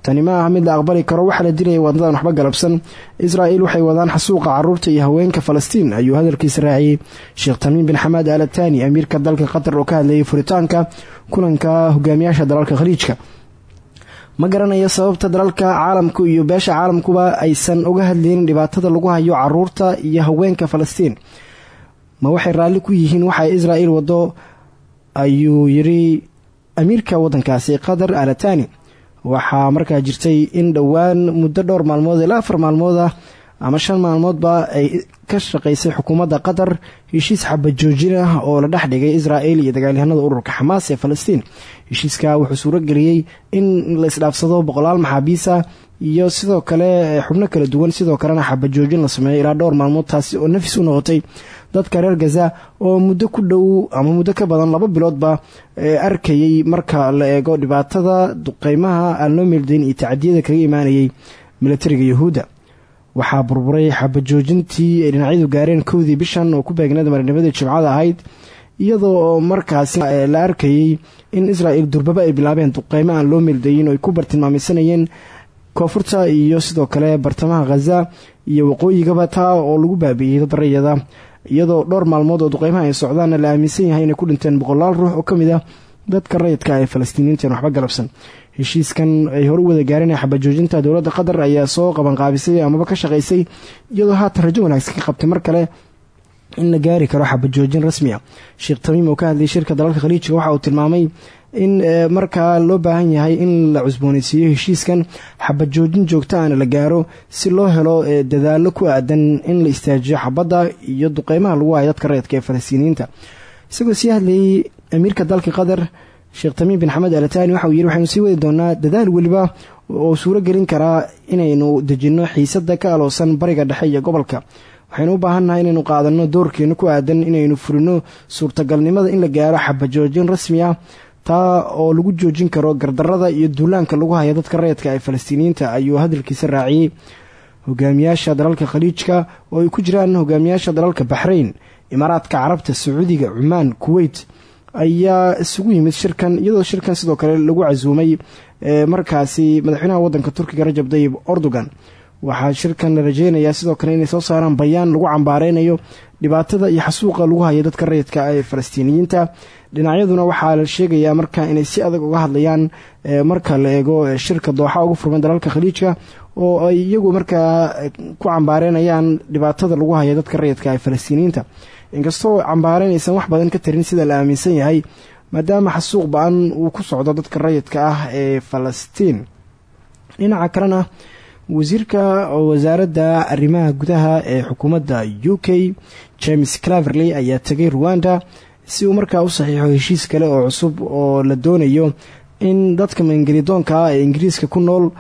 Tani ma aha mid la aqbali karo waxaa la dilaya wadnadan waxba galabsan. Israel waxay wadaan xasuuqa carruurta iyo haweenka falastiin ayuu hadalkiisa raaciyey. Sheekh tamiim bin xamaad alatani amiirka dalka qatar oo ka hadlayay furitaanka kulanka hogaamiyaasha dalalka khaliijka. Ma garanayo sababta dalalka caalamku iyo beesha caalamkuba aysan uga hadlaynin dhibaatada lagu hayo carruurta iyo haweenka falastiin ma waxay raalli ku yihiin waxa israel wado ayuu yiri amiirka wadankaasi qatar alatani waxaa markaa jirtay in dhowaan muddo dhowr maalmood ilaa afar maalmood ah ama shan maalmoodba ay ka shaqaysay xukuumadda qatar heshiis xabajoojin ah oo la dhex dhigay israel iyo dagaalyahanada ururka xamaas ee falastiin. Heshiiska wuxuu suuro geliyey in la isdhaafsado boqolaal maxaabiis ah iyo sidoo kale xubno kala duwan sidoo kalena xabajoojin la sameeyo ilaa dhowr maalmood taasi oo nafis u noqotay dadka reer gaza oo muddo ku dhow ama muddo ka badan laba biloodba arkayay marka la eego dhibaatada duqeymaha aan loo meeldayn iyo tacdiyada kaga imaanayay milatariga yuhuudda. Waxaa burburay xabajoojintii ay dhinacyadu gaareen kowdii bishan oo ku beegneed marnimadii jimcada ahayd iyadoo oo markaasi la arkayay in israel durbaba ay bilaabeen duqeymo aan loo meeldayin oo ay ku bartilmaameysanayeen koonfurta iyo sidoo kale bartamaha khaza iyo waqooyigaba taa oo lagu baabi'iyey dad rayada iyadoo dhowr maalmood oo duqeymaha ay socdaanna la aaminsan yahay inay ku dhinteen boqolaal ruux oo ka mid ah dadka rayidka ee falastiiniyiintan waxba galabsan. Heshiiskan ay hore u wada gaareen ee xabajoojinta dowladda qatar ayaa soo qabanqaabisay amaba ka shaqaysay iyadoo haatan rajo wanaagsan ka qabtay. Mar kale in la gaari karo xabajoojin rasmi ah. Sheekh tamiim oo ka hadlayay shirka dalalka khaliijka waxa uu tilmaamay in markaa loo baahan yahay in la cusbooneysiiyo heshiiskan xabajoojin joogta aana la gaaro si loo helo dadaallo ku aadan in la istaajiyo xabadda iyo duqeymaha lagu hayo dadka reedka ee falastiiniyiinta. Isagoo sii hadlayay amiirka dalka qatar sheekh tamiim bin xamed alatani waxa uu yiri waxaynu sii wadi doonaa dadaal weliba oo suuro gelin karaa inaynu dejinno xiisada ka aloosan bariga dhexe iyo gobolka waxaynu u baahannahay inaynu qaadanno doorkeena ku aadan inaynu furino suurtagalnimada in la gaaro xabajoojin rasmi ah taa oo lagu joojin karo gardarada iyo duulaanka lagu haya dadka reedka ee falastiiniyiinta ayuu hadalkiisa raaciyey. Hogaamiyaasha dalalka khaliijka oo ay ku jiraan hogaamiyaasha dalalka baxrayn imaaraadka carabta sacuudiga cumaan kuweyt ayaa isugu yimid shirkan iyadoo shirkan sidoo kale lagu casuumay markaasi madaxweynaha wadanka turkiga rajab dayib erdogan waxaa shirkan la rajeynayaa sidoo kale inay soo saaraan bayaan lagu cambaareynayo dhibaatada iyo xasuuqa lagu haya dadka rayidka ee falastiiniyiinta. Dhinacyaduna waxaa la sheegayaa marka inay si adag uga hadlayaan marka la eego shirka dooxa uga furman dalalka khaliijka oo ay iyagu markaa ku cambaareynayaan dhibaatada lagu haya dadka rayidka ee falastiiniyiinta. Inkastoo cambaareynaysan wax badan ka tarin sida la aaminsan yahay maadaama xasuuq ba'an uu ku socdo dadka rayidka ah ee falastiin. Dhinaca kalena wasiirka wasaaradda arrimaha gudaha ee xukuumadda u k james claverley ayaa tegay ruwanda si uu markaa u saxiixo heshiis kale oo cusub oo la doonayo in dadka maangelidoonka ah ee ingiriiska ku nool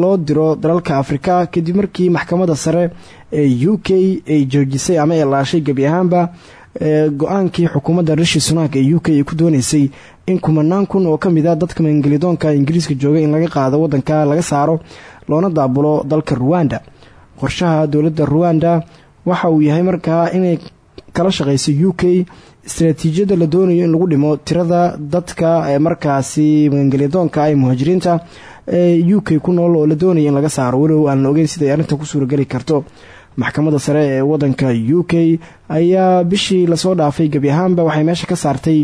loo diro dalalka afrika kadib markii maxkamadda sare ee u k ay joojisay ama ay laashay gebi ahaanba go'aankii xukuumadda rishi sunak ee u k ay ku dooneysay in kumanaan kun oo ka mid a dadka maangelidoonka ingiriiska jooga in laga qaado waddanka laga saaro loona daabulo dalka ruwanda qorshaha dowladda ruwanda waxa uu yahay markaa inay kala shaqeyso u k istaraatiijiyadda la doonayo in lagu dhimo tirada dadka markaasi magangelyadoonka ee muhaajiriinta ee u k ku nool oo la doonaya in laga saaro walow aan la ogeyn siday arrinta ku suurageli karto maxkamadda sare ee wadanka u k ayaa bishii la soo dhaafay gebi ahaanba waxay meesha ka saartay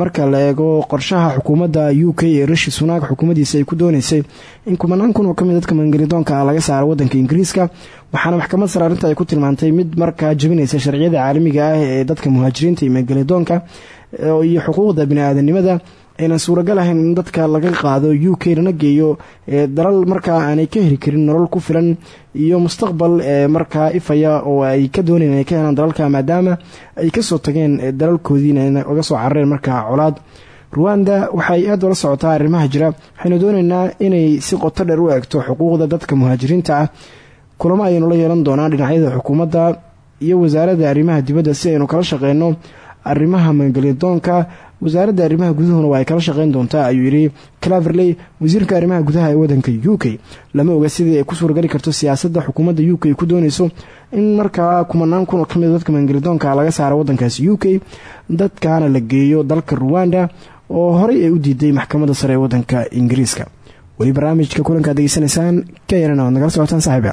marka la eego qorshaha xukuumadda u k ee rishi sunaak xukuumaddiisa ay ku dooneysay in kumanaan kun oo ka mid dadka maangelidoonka ah laga saaro wadanka ingiriiska waxaana maxkamad sare arrinta ay ku tilmaantay mid markaa jabinaysa sharciyada caalamiga ah ee dadka muhaajiriinta iyo maangelidoonka iyo xuquuqda bini-aadanimada aynan suuragal ahayn in dadka laga qaado u k lana geeyo dalal markaa aanay ka heli karin nolol ku filan iyo mustaqbal markaa ifaya oo ay ka inay ka helaan dalalka maadaama ay ka soo tageen dalalkoodiina uga soo carareen markaa colaad. Ruwanda waxay aad ula socotaa arrimaha jira waxaynu doonaynaa inay si qoto dheer u eegto xuquuqda dadka muhaajiriinta ah. Kulamo ayaynu la yeelan doonaa dhinacyada xukuumadda iyo wasaaradda arrimaha dibadda si aynu kala shaqeyno arrimaha maangelidoonka wasaaradda arrimaha guduhuna waa ay kala shaqeyn doontaa ayuu yidhi claverley wasiirka arrimaha gudaha ee wadanka u k. Lama oga sidii ay ku suuragali karto siyaasadda xukuumadda u k ku dooneyso in markaa kumanaan kun oo ka mid dadka maangelidoonka laga saaro wadankaasi u k dadkaana la geeyo dalka ruwanda oo horey ay u diiday maxkamadda sare ee wadanka ingiriiska. Weli barnaamijka kulankaad degeysanaysaan ka yarana nagala socotaan saaxiiba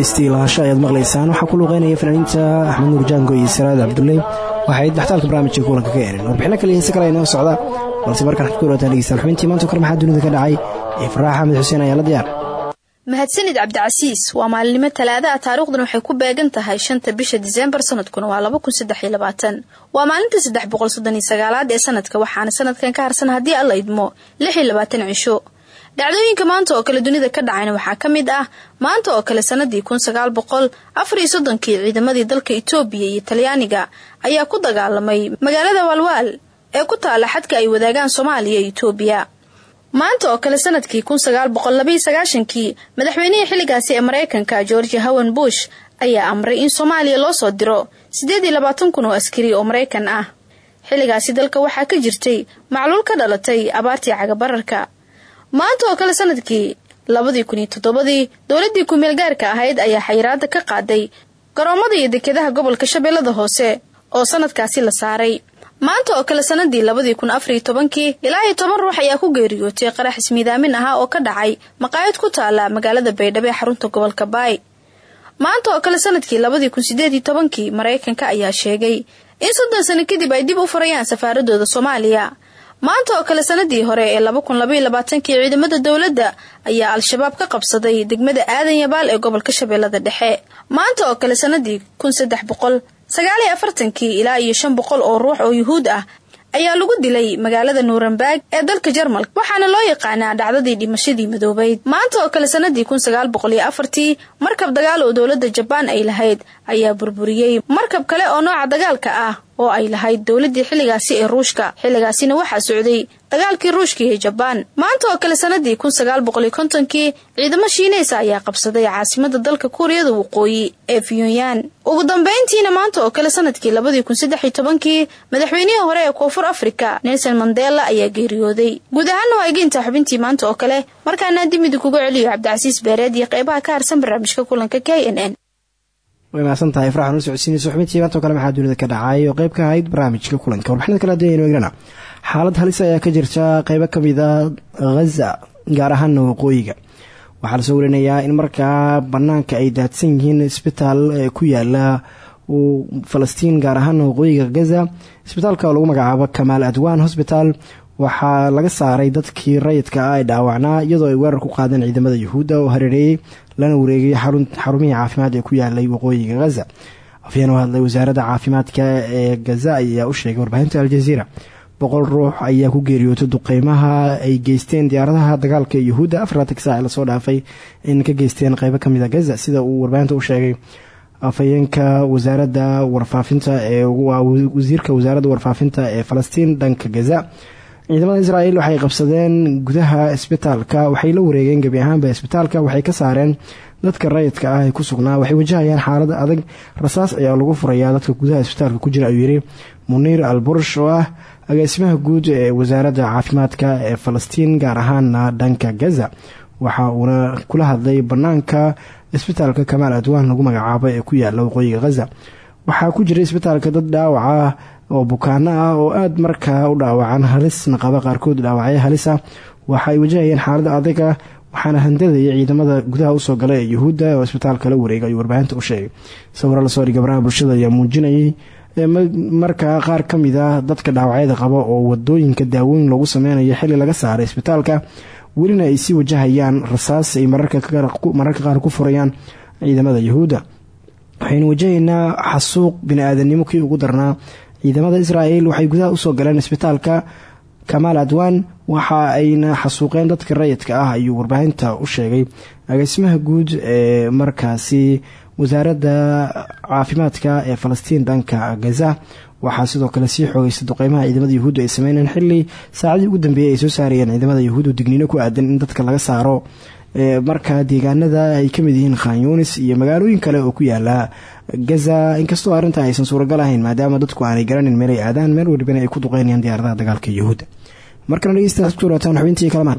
heestiilaasho ayaad maqlaysaan waxaa ku luuqeynaya fanaaniinta axmed nuur jaango iyo saraad cabdulle waxayd dhaxtaalka barnaamijka kulanka ka erin. Warbixino kale heese kale inoo socda balse markaan ad ku dhawaataan dhegeystaan xubintii maanta kor maxaa dunida ka dhacay? Ee faraax axmed ayaa la diyaar. Mahadsanid cabdicasiis waa maalinimo talaadaha taariikhdan waxay ku beegan tahay shanta bisha diseembar sanadkuna waa laba kun waa maalinta saddex boqol soddon iyo sagaalaad ee sanadka waxaana sanadkan ka harsan haddii alla idmo lix iyo dhacdooyinka maanta oo kale dunida ka dhacayna waxaa ka mid ah maanta oo kale sanadii kun sagaal boqol afar iyo soddonkii ciidamadii dalka itoobiya iyo talyaaniga ayaa ku dagaalamay magaalada walwaal ee ku taala xadka ay wadaagaan soomaaliya iyo itoobiya. Maanta oo kale sannadkii kun sagaal boqol labaiyo sagaashankii madaxweynihii xilligaasi ee maraykanka george howen bush ayaa amray in soomaaliya loo soo diro siddeed iyo labaatan kun oo askari oo maraykan ah. Xilligaasi dalka waxaa ka jirtay macluul ka dhalatay abaartii cagabararka maanta oo kale sannadkii labadii kun iyo toddobadii dowladdii ku-meel gaarka ahayd ayaa xayiraada ka qaaday garoomada iyo dekedaha gobolka shabeellada hoose oo sanadkaasi la saaray. Maanta oo kale sanadii labadii kun afariyo tobankii ilaa iyo toban ruux ayaa ku geeriyootay qarax ismiidaamin ahaa oo ka dhacay maqaayad ku taala magaalada baydhabo ee xarunta gobolka baay. Maanta oo kale sannadkii labadii kun sideed tobankii maraykanka ayaa sheegay in soddon sano kadib ay dib u furayaan safaaradooda soomaaliya maanta oo kale sanadii hore ee laba kun labaiyo labaatankii ciidamada dowladda ayaa al-shabaab ka qabsaday degmada aadan yabaal ee gobolka shabeellada dhexe. Maanta oo kale sanadii kun saddex boqol sagaal iyo afartankii ilaa iyo shan boqol oo ruux oo yuhuud ah ayaa lagu dilay magaalada nuurenberg ee dalka jarmalka waxaana loo yaqaanaa dhacdadii dhimashadii madoobeyd maanta oo kale sanadii kun sagaal boqol afartii markab dagaal oo dowladda jabaan ay lahayd ayaa burburiyey. Markab kale oo nooca dagaalka ah oo ay lahayd dowladii xilligaasi ee ruushka. Xilligaasina waxaa socday dagaalkii ruushka iyo jabaan maanta oo kale sanadii kun sagaal boqol iyo kontonkii ciidamo shiineysa ayaa qabsaday caasimada dalka kuuriyada waqooyi ee pyonyan ugu dambeyntiina maanta oo kale sannadkii labadii kun saddex tobankii madaxweynihii hore ee koonfur afrika nelson mandela ayaa geeriyooday. Guud ahaana waa egeynta xubintii maanta oo kale. Markaana dimidi kuga celiyo cabdicasiis beereed iyo qeybaha ka harsan barnaamijka kulanka k n n way mahadsan tahay faraxan u socodsiinayso xubintii maantao kale maxaa dunida ka dhacay oo qayb ka ahayd barnaamijka kulanka. Warbixinada kale haddii aynu xaalad halis ayaa ka jirta qeybo kamida ghaza gaar ahaana waqooyiga waxaa la soo warinayaa in markaa banaanka ay daadsan yihiin isbitaal ku yaalla falastiin gaar ahaana waqooyiga gaza isbitaalka oo lagu magacaabo kamaal adwan hosbital waxaa laga saaray dadkii rayidka ah ee dhaawacnaa iyadoo ay weerar ku qaadeen ciidamada yuhuudda oo hareereeyey lana wareegay xarumihii caafimaad ee ku yaalay waqooyiga gaza. Afyeen oo hadlay wasaaradda caafimaadka ee gaza ayaa u sheegay warbaahinta aljaziira boqol ruux ayaa ku geeriyootay duqeymaha ay geysteen diyaaradaha dagaalka ee yuhuudda. Afarlaatan saac la soo dhaafay in ka geysteen qeybo ka mid a gaza sida uu warbaahinta u sheegay. Afhayeenka wasaaradda warfaafinta ee wasiirka wasaaradda warfaafinta ee falastiin dhanka gaza ciidamada israel waxay qabsadeen gudaha isbitaalka waxay la wareegeen gebi ahaanba isbitaalka waxay ka saareen dadka rayidka ah ee ku sugnaa waxay wajahayaan xaalad adag rasaas ayaa lagu furayaa dadka gudaha isbitaalka ku jira ayuu yidhi muniir al burush oo ah agaasimaha guud ee wasaaradda caafimaadka ee falastiin gaar ahaana dhanka gaza. Waxa uuna kula hadlay banaanka isbitaalka kamaal adwaan lagu magacaabo ee ku yaalla waqooyiga khaza waxaa ku jira isbitaalka dad dhaawaca oo bukaano ah oo aada markaa u dhaawacan halisna qaba qaarkood dhaawacyo halis ah waxa ay wajahayeen xaalad adag ah waxaana handadaya ciidamada gudaha u soo gala ee yuhuudda oo isbitaalka la ayuu warbaahinta u sheegay. Sawiro la soo dhigay baraha bulshada ayaa muujinayay markaa qaar ka mid ah dadka dhaawacyada qaba oo waddooyinka daawooyin loogu sameynayo xili laga saaray isbitaalka welina ay sii wajahayaan rasaas ay mararka qaar ku furayaan ciidamada yuhuudda. Waxaynu wajahaynaa xasuuq bini-aadanimo kii ugu darnaa ciidamada israel waxay gudaha u soo galeen isbitaalka kamaal adwan waxa ayna xasuuqeen dadka rayidka ah ayuu warbaahinta u sheegay. Agaasimaha guud ee markaasi wasaaradda caafimaadka ee falastiin dhanka gaza waxaa sidoo kale sii xoogaysa duqeymaha ciidamada yuhuudda ay sameyneen xili saacadii ugu dambeeyay ay soo saarayeen ciidamada yuhuudda digniino ku aadan in dadka laga saaro markaa deegaanada ay ka mid yihiin khan yunis iyo magaalooyin kale oo ku yaalla gaza. Inkastoo arrinta aysan suuragal ahayn maadaama dadku aanay garanin meel ay aadaan meel walibana ay ku duqeynayaan diyaaradaha dagaalka yuhuudda. Markana dhegeystaas ku dhawaataan xubintii kalamaan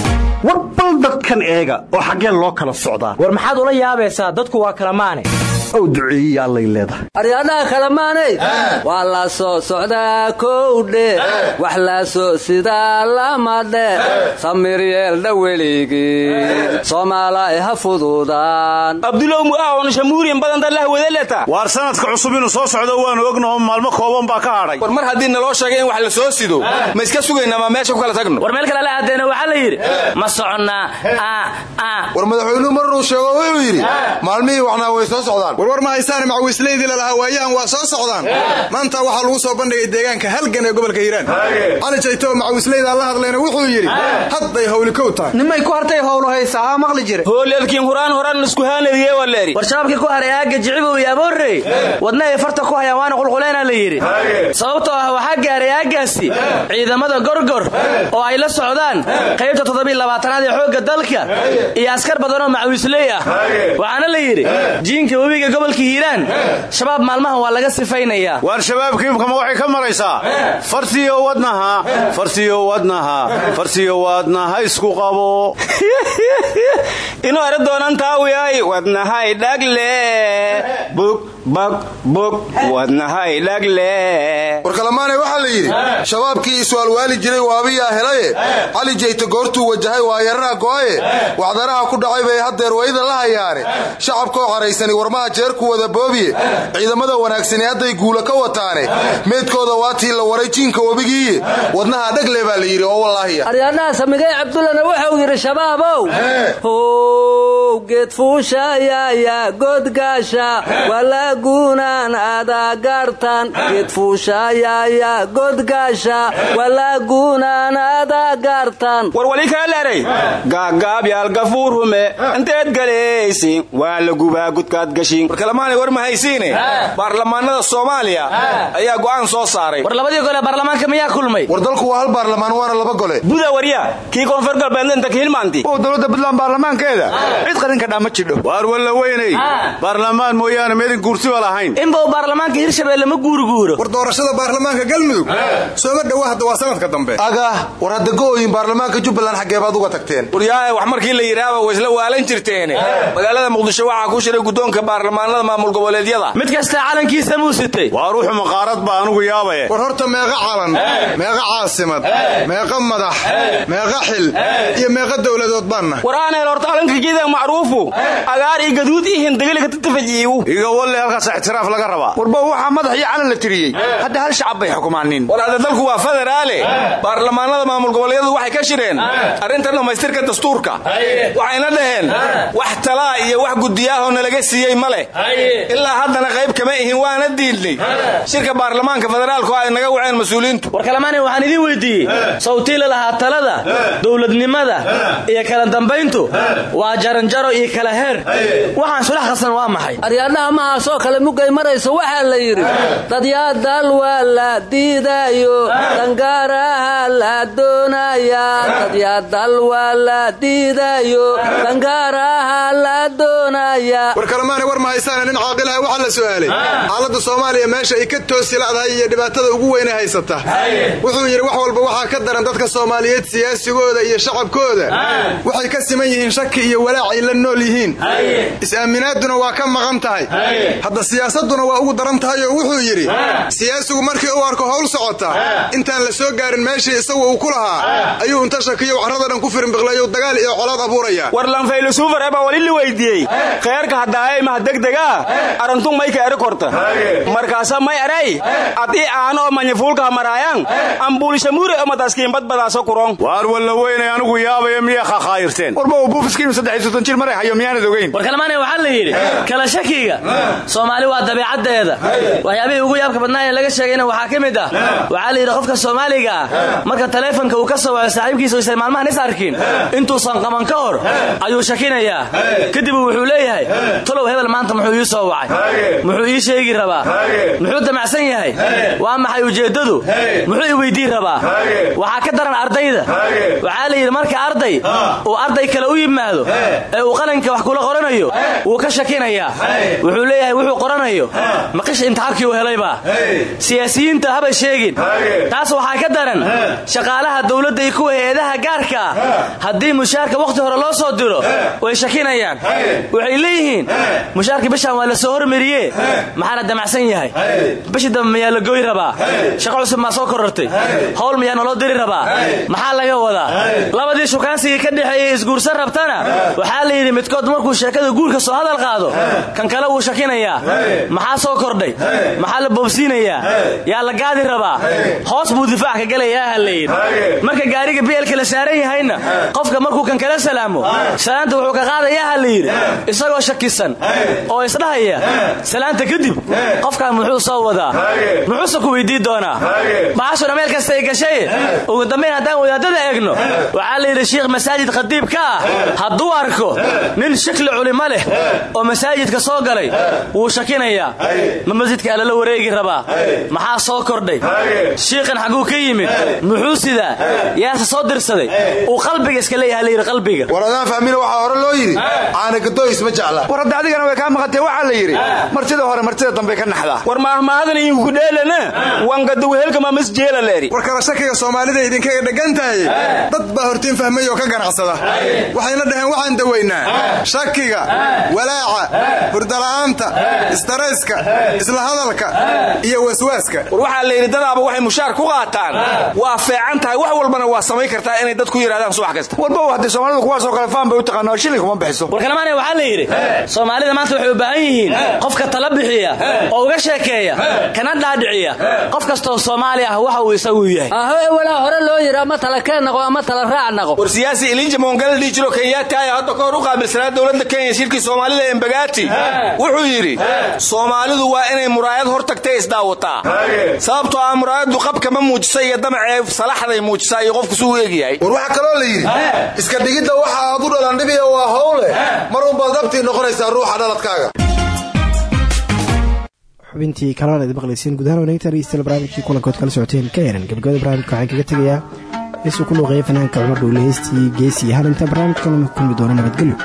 war bal dadkan eega oo xaggeen loo kala socdaa. War maxaad ula yaabaysaa dadku waa kala maane ow duceeyiya allay leedahay. Aryaadhaha kalamaanay waa la soo socdaa kowdhe wax la soo sidaa lamadhe samir yeeldha weligii ha fududaan. Abdulow mu'aawon shamuuriyan badantalah wedeleta waar sanadka cusub inuu soo socdo waanu ognaho maalmo kooban baa ka hadhay war mar haddii naloo sheegay in wax la soo sido ma iska sugaynaa maa meesha ku kala tagno. War meel kale la adeena waxaa la yidhi ma soconnaa war madaxweynuhu marnuu sheego wuxuu yidhi maalmihii waxnaa way soo socdaan warwar ma haysaane macawiisleydii lalahaa waayahan waa soo socdaan. Maanta waxaa lagu soo bandhigay deegaanka halgan ee gobolka hiiraan. Cali jayto macawiisleydaa la hadlayna wuxuu yidhi hadday hawli kow tahay. Nimay ku hartay howlu haysaa aa maqli jire. Hooleedkiin huraan horan isku haanadiye waleeri war shabaabkii ku haray aagga jicibow iyo aboorrey wadna ay farta ku hayaan waana qulquleena la yidhi. Sababtoo ah waxaa gaaray aaggaasi ciidamada gorgor oo ay la socdaan qaybta toddobiilabaatanaad ee xoogga dalka iyo askar badanoo macawiisley ah waxaana la yidhi jiinka webiga gobolka hiiraan shabaab maalmahan waa laga sifaynayaa waar shabaabkiimkama waxay ka maraysaa farsiyo wadnaha. Farsiyo wadnaha. Farsiyo wadnaha isku qabo. Inuu eri doonaan taawiyay wadnahay dhagle. Bug bag bug wadnahay dhagle war kalamaanay waxaa la yidhi shabaabkii iswaalwaali jiray waabiyaa helaye. Cali jeyte goortuu wajahay waa yaraha go'aye. Waxdaraha ku dhacay bay haddeer wayda la hayaane. Shacabkoo caraysani warmaha jeerku wada boobiye. Ciidamada wanaagsani hadday guula ka wataane. Meydkooda waatii la waray jiinka webigiiye wadnaha dhagle baa la yidhi oo wallaahiya aryaadhaha samigay cabdullana wuxuu yidhi shabaabow. How geed fuushayaaya godgaasha walaaguunaan adaagaartan geed fuushayaaya godgaasha walaaguunaan adaagaartan war wali kaa leeray gaagaabyal gafuurhume inteed galaysin waa la gubaa gudkaad gashin. War kalamaanay war ma haysiine baarlamaanada soomaaliya ayaa go'aan soo saaray war labadii gole baarlamaanka miyaa kulmay war dalku waa hal baarlamaan waana laba gole. Buda warya kii koonfur galbeedna inta kahilmaanti oo dowladda puntland baarlamaankeeda cid qarinka dhaa ma jidho waar walla weynay baarlamaan mooyaane meedin guursiba lahayn inbau baarlamaanka hirshabeelle ma guuriguuro. War doorashada baarlamaanka galmudug. Sooma dhowa hadda waa sanadka dambe. Agah war hadda go'ooyin baarlamaanka jubbaland xaggee baad uga tagteen. Waryaahe wax markii la yidhaahba way isla waalan jirteene. Magaalada muqdisho waxaa ku shiray guddoonka baarlamaanada maamul goboleedyada. Mid kastaa calankiisa muu sitay. Waa ruuxu maqaarad baa anugu yaabaye war horta meeqa calan meeqa caasimad meeqa madax meeqa xil iyo meeqa dowladood baanna. War aaneel horta calanka jida macruufu agaar iyo gaduud iyo hindagaliga tatafajiiwu iga walle halkaas ixtiraaf laga rabaa. Warba waxaa madax iyo calan la tiriyey. Hadda hal shacab bay xukumaanin war hadda dalku waa federaale baarlamaanada maamul goboleedyadu waxay ka shireen. Arrinta dhammaystirka dastuurka. Waxayna dhaheen wax talaa iyo wax gudiyaahoo nalaga siiyey ma leh. Ilaa haddana qayb kama ihin waana diidnay. Shirka baarlamaanka federaalku ay naga waceen mas'uuliyiintu warkalamaani waxaan idiin weydiiyey. Sawtiila lahaa talada dowladnimada iyo kala dambayntu. Waa jaranjaro iyo kala heer. Waxaan sulax qasan waa maxay? Aryaadhaha mahaasoo kale mugay marayso waxaa la yidhi dadyaadal waa la diidayo dangaaraha la doonaya dadyadal waa la diidayo dangaaraha la doonaya war kalemaana war mahaysaana nin caaqilaha waxaa la su'aalay xaaladda soomaaliya meesha ay ka toosi la'dahay iyo dhibaatada ugu weyne haysata. Wuxuu yidhi wax walba waxaa ka daran dadka soomaaliyeed siyaasigooda iyo shacabkooda. Waxay ka siman yihiin shaki iyo walaacay la nool yihiin. Is-aaminaaduna waa ka maqan tahay hadda siyaasaduna waa ugu daran tahay oo wuxuu yidhi siyaasigu markii uu arko howl socota intaan la soo gaarin meeshii isagu uu ku lahaa ayuu inta shakiyo carrada dhan ku firinbiqleeyo dagaal iyo colaad abuuraya. War lanfaylusuufar ebaa wali la weydiiyey. Kheerka haddaayay maha degdegaa arantun mayka eri korta. Markaasa may eray? Adii aano oo manyafuulkaha maraayaan ambuulishamuure oo madaskiinbadbadaaso kuron. Waar walla weynay anigu yaabaya miyaa khakhaayirteen warba uu buufiskiinu saddex soddon jir maray hayo miyaanad ogeyn. War kalmaane waxaa la yidhi kala shakiga soomaali waa dabiicaddeeda. Waxyaabihii ugu yaabka badnaa ee laga sheegayna waxaa ka mid ah. Waxaa la yidhi qofka soomaaliga ah marka taleefonka uu ka soo waco saaxiibkiisa oysan maalmahan is arkin. Intuusan qaban ka hor ayuu shakinayaa. Kadib wuxuu leeyahay tolow hebel maanta muxuu ii soo wacay. Muxuu ii sheegi rabaa. Muxuu damacsan yahay. Waa maxay ujeeddadu? Muxuu i weydiin rabaa. Waxaa ka daran ardayda. Waxaa la yidhi marka arday uu arday kale u yimaado ee uu qalinka wax kula qoranayo wuu ka shakinayaa. Wuxuu leeyahay wuxuu qoranayo. Maqish imtixaankii uu helaybaa siyaasiyiinta haba sheegin. Taas waxaa ka daran shaqaalaha dowladda iyo kuwa hay'adaha gaarka. Ah haddii mushaarka wakhti hore loo soo diro way shakinayaan. Waxay leeyihiin mushaarka bishaan waa la soo hormariye maxaana damacsan yahay? Bishii dambe miyaa la goy rabaa? Shaqo cusub maa soo korortay? Howl miyaa naloo diri rabaa? Maxaa laga wadaa? Labadii shukaansigii ka dhexeeyey isguursan rabtana waxaa la yidhi midkood markuu sheekada guurka soo hadal qaado kan kale wuu shakinayaa maxaa soo kordhay? Maxaa la boobsiinayaa? Yaa la gaadi rabaa? Hoos buu difaac ka gelayaa ha la yidhi marka gaariga bielka la saaran yahayna qofka markuu kan kala salaamo salaanta wuxuu ka qaadayaa ha la yidhi isagoo shakisan oo isdhahaya salaanta kadib qofkan muxuu soo wadaa. Muxuuse ku weydii doonaa? Bahashuna meel kasta ay gashay. Ugu dambayn haddaan wadaadada eegno waxaa la yidhi shiikh masaajid khadiib ka ah hadduu arko nin shakli culimo leh oo masaajidka soo galay wuu shakinayaa ma masjidka alala wareegi rabaa maxaa soo kordhay? Shiikhan xagguu ka yimid. Muxuu sidaa? Yaase soo dirsaday. Uu qalbiga iska leeyaha layidhi qalbiga. War adaan fahmina waxaa hore loo yidhi. Caanagadooys ma jecla. War hadda adigana way kaa maqantee waxaa la yidhi martida hore martida dambe ka naxdaa war maahmaahadan iinkudheelana wangaduwehelkama masjeela leeri war kala shakiga soomaalida idinkaga dhegan tahay dad baa hortiin fahmay oo ka ganacsada. Waxayna dhaheen waxaan dawaynaa shakiga walaaca hurdala'aanta istarayska isla hadalka iyo waswaaska. War waxaa la yidhi dadaaba waxay mushaar ku qaataan. Waa feecan tahay wax walbana waa samayn kartaa inay dadku yidhahdaan subax kasta. Warba haddii soomaalidu kuwaasoo kale faan bay u taqaanaa shilin kuma bixiso warkalmaane waxaa la yidhi soomaalida maanta waxay u baahan yihiin qofka tala bixiya oo uga sheekeeya kana dhaadhiciya. Qof kastoo soomaali ah waxa uu isagu yahay. Ahoe walaa hore loo yidhi ama tala keen naqo ama tala raac naqo. War siyaasi ilinja moongala dhihi jiro kenyaati ayaa hadda ka hor u qaabilsanaa dowladda kenya shirkii soomaalida embagaati wuxuu yidhi soomaalidu waa inay muraayad hor tagtay isdaawataa sababtoo ah muraayaddu qabkama muujisa iyo damacee salaxday muujisaa iyo qofku suu eegyahay war waxaa kaloo la yidhi iska dhigidda waxa aad u dhalandhibiya waa howle mar unbaad dabtii noqonaysaa ruuxa dhaladkaaga. Xubintii kalana ad maqlayseen gudahaan wanaagta dhegeystayaal barnaamijkii kulankood kala socoteen ka eran gabagabada barnaamijka waxaan kaga tegayaa heesuu ku luuqeeya fanaanka cumar dhowle geesi hal inta barnaamijkan kulmi doona nabadgelyo